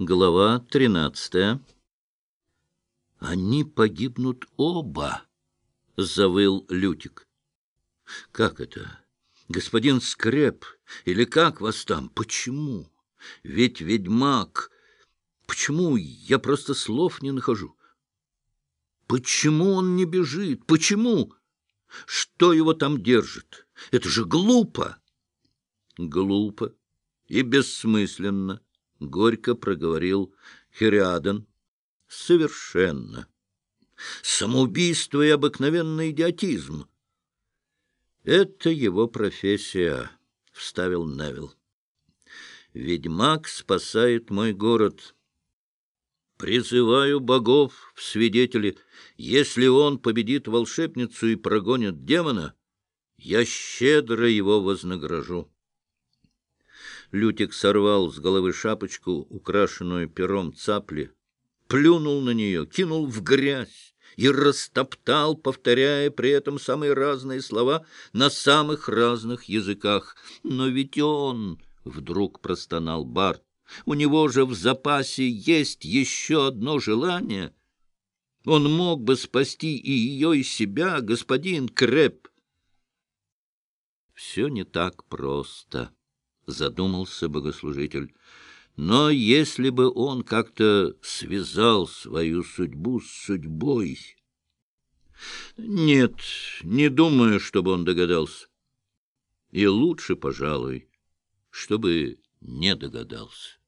Глава тринадцатая. «Они погибнут оба!» — завыл Лютик. «Как это? Господин Скреп? Или как вас там? Почему? Ведь ведьмак... Почему? Я просто слов не нахожу. Почему он не бежит? Почему? Что его там держит? Это же глупо!» «Глупо и бессмысленно», — горько проговорил Хириадан. — Совершенно. Самоубийство и обыкновенный идиотизм. — Это его профессия, — вставил Невил. Ведьмак спасает мой город. Призываю богов в свидетели. Если он победит волшебницу и прогонит демона, я щедро его вознагражу. Лютик сорвал с головы шапочку, украшенную пером цапли, плюнул на нее, кинул в грязь и растоптал, повторяя при этом самые разные слова на самых разных языках. «Но ведь он...» — вдруг простонал Барт. «У него же в запасе есть еще одно желание. Он мог бы спасти и ее, и себя, господин Крэп». «Все не так просто» задумался богослужитель. Но если бы он как-то связал свою судьбу с судьбой... Нет, не думаю, чтобы он догадался. И лучше, пожалуй, чтобы не догадался.